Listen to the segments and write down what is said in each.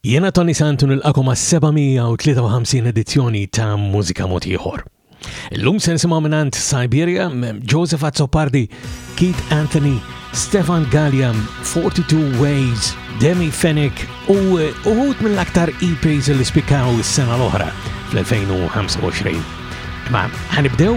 Jiena Toni Sant u nilqakom għas-753 edizzjoni ta' Mużika Mod Ieħor. Illum se nisimgħu mingħand Siberia, Joseph Azzopardi, Keith Anthony, Stefan Galliam, 42 Ways, Demi Fenech u uħut mill-aktar EPs li spikaw is-sena l-oħra fl-2025. Ma ħanibdew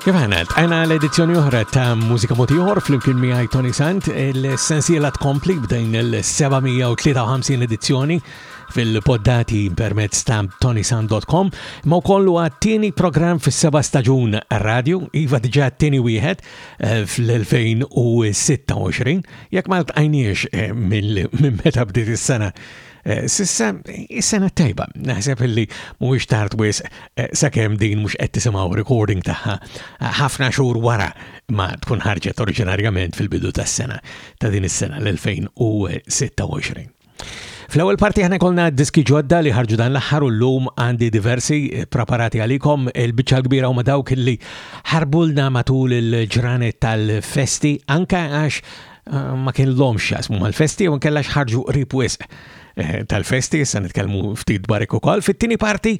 Kif għana, għana l-edizzjoni oħra ta' Musika Motiħor fl-imkien miħaj Tony Sant, il-sensiela tkompli b'dejn il-753 edizzjoni fil-poddati permezz ta' tonisan.com, ma' kollu għattini program fil-seba staġun radio, iva diġa għattini wieħed eh, fl-2026, jek ma' l-tqajniex eh, minn meta bdiet is-sena Eh, sissa, is-sena tajba, naħseb illi mhuwiex tard wis eh, sakemm din mhux qed tisimgħu recording tagħha eh, ħafna xhur wara ma tkun ħarġet oriġinarjament fil-bidu tas-sena ta' din is-sena l-2026. Fl-ewwel parti ħana kolna diski ġodda li ħarġu dan l-aħħar u llum għandi diversi eh, preparati għalikom il-biċċa kbira huma dawk li ħarbulna matul il-ġranet tal-festi anka għax Eh, ma kien l-om xasmu mal-festi u nkella xħarġu qrib wisq eh, tal-festi, issa nitkellmu ftit barek ukoll. Fit-tieni parti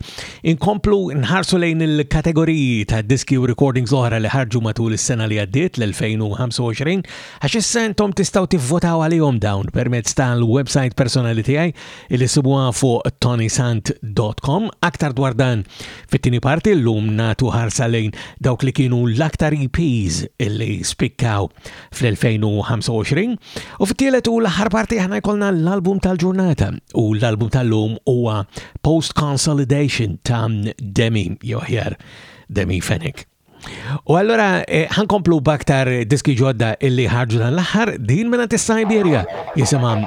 inkomplu nħarsu lejn il-kategoriji ta' diski u recordings oħra li ħarġu matul is-sena li għaddiet l-2025 għax issa intom tistgħu tivvotaw għalihom dawn permezz tal-website personali tiegħi li sibuha fuq tonisant.com. Aktar dwar dan fit-tieni parti llum natu ħarsa lejn dawk li kienu l-aktar EPs li spikkaw fl-2025 u fit-tielet u l-aħħar parti aħna jkollna l-album tal-ġurnata u l-album tal-lum huwa Post Consolidation ta' Demi joħjar Demi Fenech. U allora eh, ħankomplu baktar diski ġodda illi ħarġu dan l-aħħar din minna t-Siberia jisimam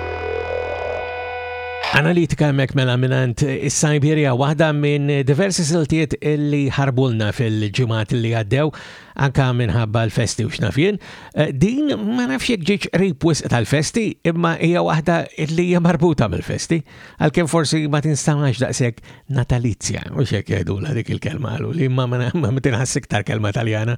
Analitika hemmhekk mela minant is-Siberia waħda minn diversi siltiet illi ħarbulna fil-ġimgħat li għaddew anka minħabba l-festi u xnafjen. Eh, din ma nafx jekk ġiġ qrib wisq tal-festi imma hija waħda illi hija marbuta mill-festi għalkemm forsi ma tinstamax daqshekk natalizja u xek jgħidula dik il-kelma għalu li ma ma tinħass iktar kelma Taljana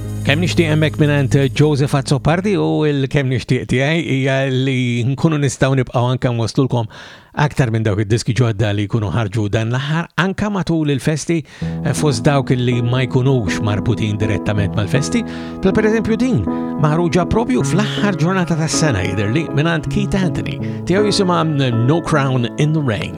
Kem nishtiq emmek minant Joseph Azzopardi u il-kem nishtiq tijaj ija li nkunu nistaw nibqaw anka nwaslulkom aktar minn dawk id-diski ġodda li jkunu ħarġu dan l-aħħar anka matul il-festi eh, fost dawk li ma jkunux marbutin direttament mal-festi. Pla per eżempju din maħruġa propju fl-aħħar ġurnata tas-sena jidher li minant Keith Anthony tiegħu jisimha No Crown in the Rain.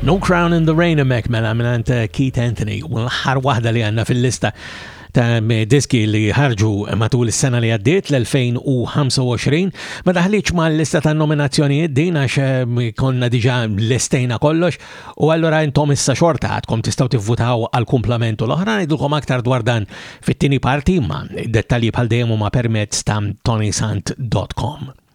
No Crown in the Rain emmek mela minant eh, Keith Anthony, u l-ħar wahda li għanna fil-lista ta' diski li ħarġu matul is-sena li għaddiet l-2025. Ma daħliċ ma' l-lista ta' nominazzjonijiet din għax eh, konna diġa l-estejna kollox u għallura intom issa xorta għadkom tistaw tivvutaw għal-komplamentu l-oħra ngħidulkom aktar dwar dan fit-tieni parti ma' dettalji bħal dejjem ma' permezz ta' tonisant.com.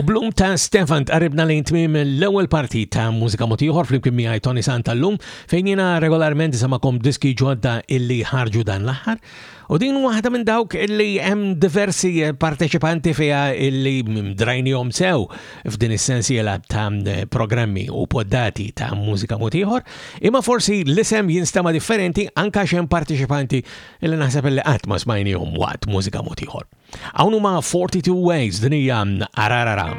U Blum ta' Stefan tqarribna lejn tmiem l-ewwel parti ta' mużika motiħor flimkien miegħi Tony Santa llum fejn jiena regolarment samakom diski ġodda illi ħarġu dan l-aħħar. U din waħda minn dawk illi hemm diversi parteċipanti fiha illi drajnihom sew f'din is-sensiela ta' programmi u poddati ta' mużika motiħor, imma forsi l-isem jinstema differenti anka xem parteċipanti li naħseb li qatt ma smajnihom waqt mużika motiħor. Hawn huma 42 Ways din hija Arararam.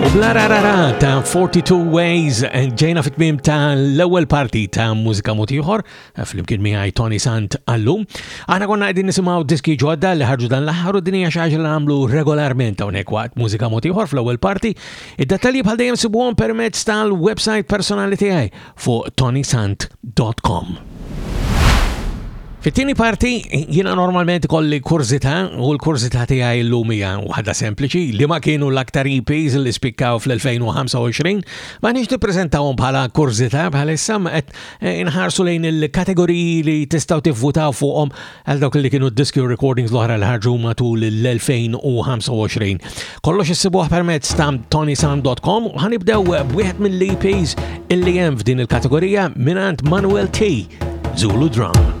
U bla rarara ta' 42 Ways eh, ġejna fit mim ta' l-ewwel parti ta' mużika motiħor eh, fl-imkien miħaj Tony Sant għallum. Aħna konna għedin nisimaw diski ġodda li ħarġu dan l-aħħar u dinija xaġa li għamlu regolarment hawnhekk waqt mużika motiħor fl-ewwel parti. Id-dettalji bħal dejjem sibuhom permezz tal-website personali tiegħi fuq tonysant.com. Fit-tieni parti, jiena normalment kolli kurzita u l-kurzita tiegħi llum hija waħda sempliċi li ma kienu l-aktar EPs li spikkaw fl-2025, ma nix nippreżentawhom bħala kurzita bħalissa qed eh, inħarsu lejn il-kategoriji li tistgħu tivvutaw fuqhom għal dawk li kienu d-diski u recordings l-oħra li ħarġu matul l-2025. Kollox issibuħ permezz ta' tonisan.com u ħanibdew b'wieħed mill-EPs illi hemm f'din il-kategorija minant Manuel T. Zulu Drum.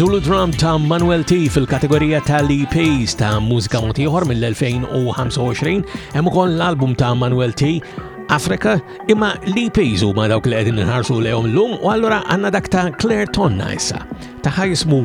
Zulu Drum ta' Manuel T fil-kategorija ta' Lee Pace ta' mużika motiħor mill-2025, hemm ukoll l-album ta' Manuel T Afrika, imma Lee Pace huma dawk li qegħdin inħarsu lehom lum u allura għandna dak ta' Claire Tonna issa. Ta' jismu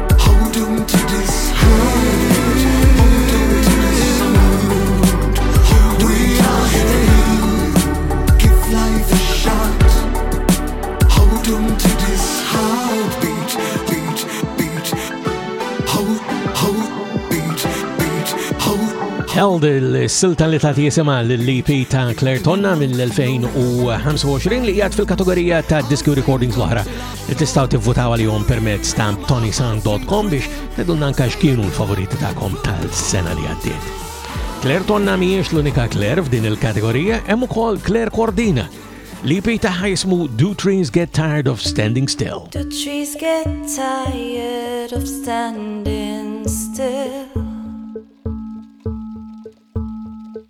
Held il-silta li ta' jisima l-LP e ta' Claire Tonna mill-2025 li jgħat fil-kategorija ta' Disco Recordings l-oħra li tistaw tivvutaw għalihom permezz ta' tonisan.com biex tedulna anka x'kienu l-favoriti tagħkom tal-sena li għaddiet. Claire Tonna mhijiex l-unika Claire f'din il-kategorija, hemm ukoll Claire Cordina li pi taħħa jismu Do Trees Get Tired of Standing Still. Do trees get tired of standing still?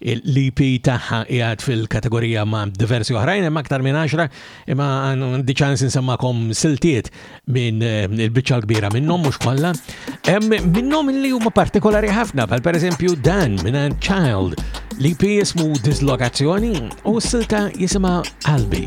L-EP tagħha qiegħed fil-kategorija ma' diversi oħrajn hemm aktar minn 10 imma għandi ċans insemmakom siltiet minn eh, il-biċċa l-kbira minnhom mhux kollha. Hemm minnhom li huma partikolari ħafna bħal pereżempju dan minn Child. L-EP jismu Dislokazzjoni u s-silta jisimha Albi.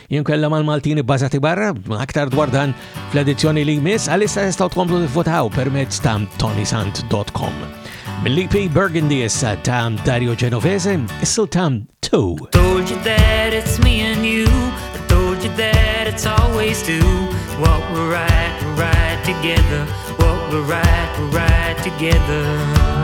Jinkella mal-Maltin ibbażati barra, aktar dwar dan fl-edizzjoni li jmiss, għalissa jistaw tkomplu tifvotaw permezz ta' tonisant.com. Mill-EP Burgundy issa ta' Dario Genovese, is-sultan 2. Told you that it's me and you, I told you that it's always two, what we're right, we're right together, what we're right, we're right together.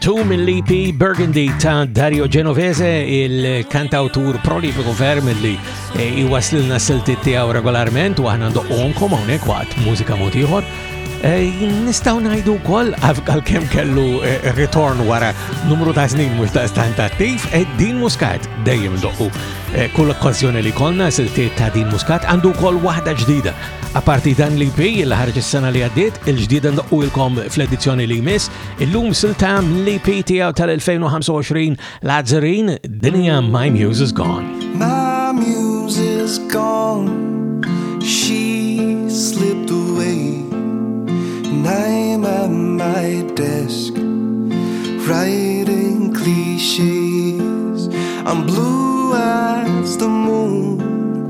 Two minn l-EP Burgundy ta' Dario Genovese, il-kantawtur prolifiku ferm li eh, iwaslilna s-silti tiegħu regolarment u aħna ndoqqonkom hawnhekk waqt mużika mod ieħor. Eh, nistaw najdu kol għal kem kellu eh, ritorn wara numru ta' snin mux ta' stant attiv, din muskat dejjem doqqu. Kull okkazjoni li konna silti ta' din muskat għandu kol wahda ġdida Aparti dan l-EP li ħarġ is-sena li għaddiet, il-ġdida ndoqqulkom fl-edizzjoni li jmiss, illum siltam l-EP tiegħu tal-2025 Lazzarin Dinja My Muse is Gone. My Muse is Gone She slipped away And I'm at my desk Writing cliches I'm blue as the moon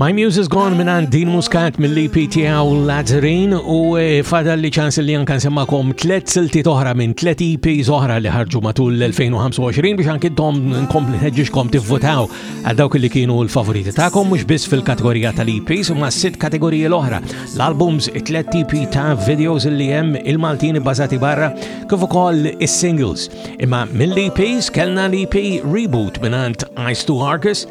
My Muse is Gone minan Din Muscat mill-EP tiegħu Lazzarin u eh, fadal li ċans li anka nsemmakom tlet silti oħra minn tlet EPs oħra li ħarġu matul l-2025 biex anki dom nkompli ħeġġiġkom tivvotaw għal dawk li kienu l-favoriti tagħkom mhux biss fil-kategorija tal-EPs u ma' sitt kategoriji l-oħra. L-albums it-tlet EP ta' videos li hemm il-Maltin ibbażati barra kif ukoll is-singles. Imma mill-EPs kellna l-EP Reboot minnant Ice to Arcus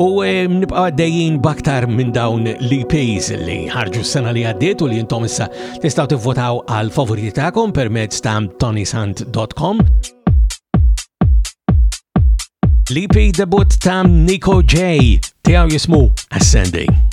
U eh, nibqa' għaddejjin baktar minn dawn li pays li ħarġu s-sena li għaddiet u li jintom issa tistgħu tivvotaw għal favoriti tagħkom permezz ta' tonysant.com. L-EP debut ta' Nico J tiegħu jismu Ascending.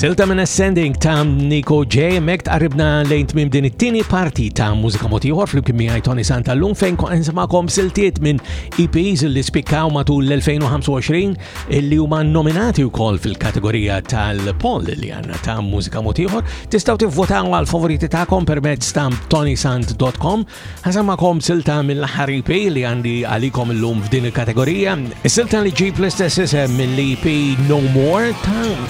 Silta minn Ascending ta' Nico J. Mek tqarribna lejn tmim din it-tieni parti ta' mużika motiħor fl-kim miħaj Tony Santa l-lum fejn kon nsimakom siltiet minn EPs li spikkaw matul l-2025 li huma nominati wkoll fil-kategorija tal-poll li għandna ta' mużika mod ieħor, tistgħu tivvotaw għal favoriti tagħkom permezz ta' tonysant.com. Ħażamakom silta mill-aħħar EP li għandi għalikom illum f'din il-kategorija. Is-silta li ġib l-istess isem mill-EP No More ta'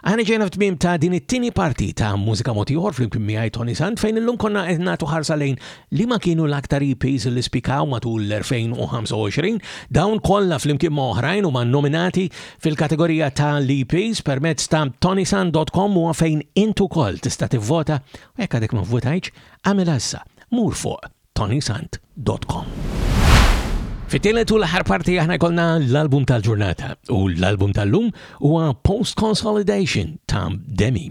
Aħna ġejna f'tmiem ta' din it-tieni parti ta' Mużika Mod Ieħor flimkien miegħi Tony Sant fejn illum konna qed nagħtu ħarsa lejn li ma kienu l-aktar EPs li spikaw matul l-2025. Dawn kollha flimkien ma' oħrajn huma nominati fil-kategorija ta' l-EPs permezz ta' tonysant.com huwa fejn int ukoll tista' tivvota u jekk għadek ma vvotajtx għamilha issa. Mur fuq tonysant.com. Fit-tielet u l-aħħar parti aħna jkollna l-album tal-ġurnata u l-album tal-lum huwa Post Consolidation ta' Demi.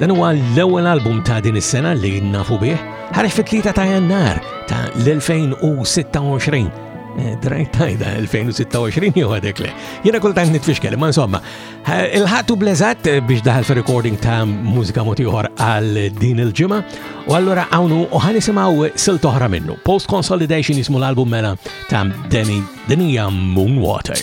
Dan huwa l-ewwel album ta' din is-sena li nafu bih, ħareġ fit-3 ta' Jannar ta' l-2026. Eh, Drajt tajda 2026 jew għadek le. Jena kultant nitfixkel, ma insomma. Eh, il-ħatu blezat eh, biex daħal fi recording ta' mużika motiħor għal din il-ġimma u allura għawnu u ħanisimaw sil toħra minnu. Post Consolidation jismu l-album mela ta' Denija Moonwater.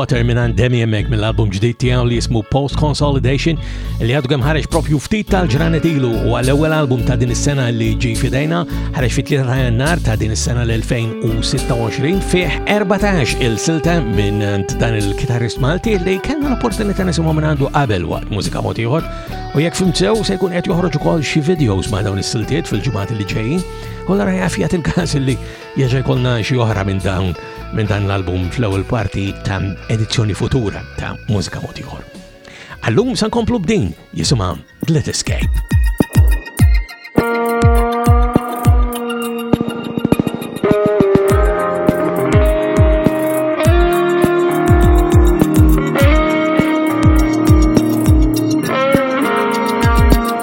Water minn għand Demi Emmek mill-album ġdid tiegħu li jismu Post Consolidation li għadu kemm ħareġ propju ftit tal-ġranet ilu u għall-ewwel album ta' din is-sena li ġi fidejna ħareġ fit-3 ta' jannar ta' din is-sena l-2026 fih 14 il-silta minn dan il-kitarrist Malti li kellna l-opportunità nisimgħu minn għandu qabel waqt mużika mod ieħor u jekk fimsew se jkun qed joħroġ ukoll xi videos ma' dawn is-siltiet fil-ġimgħat li ġejjin. U l-ara jafja il-kas li jieġa jkollna xi oħra minn dawn minn dan l-album fl-ewwel parti ta' edizzjoni futura ta' Mużika Motiħor. Allum san komplu b'din jisuma Let Escape.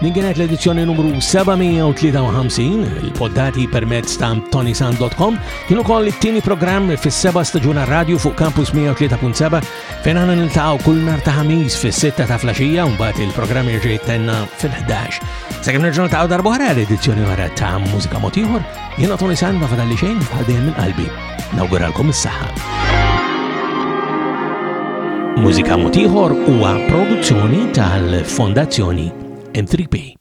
Din kienet l-edizzjoni numru 753, il-poddati permezz ta' tonisan.com, kien ukoll it-tieni programm fis-seba' staġuna radio fuq Campus 103.7 fejn aħna niltaqgħu kull nar ta' ħamis fis-sitta ta' flaxija u mbagħad il-programm jerġa' jittenna fil-11. Sakemm nerġgħu niltaqgħu darba oħra l-edizzjoni wara ta' mużika motiħor, jiena Tonisan ma fadalli xejn bħal dejjem minn qalbi. Nawguralkom is-saħħa. Mużika Motiħor huwa produzzjoni tal-Fondazzjoni M3P.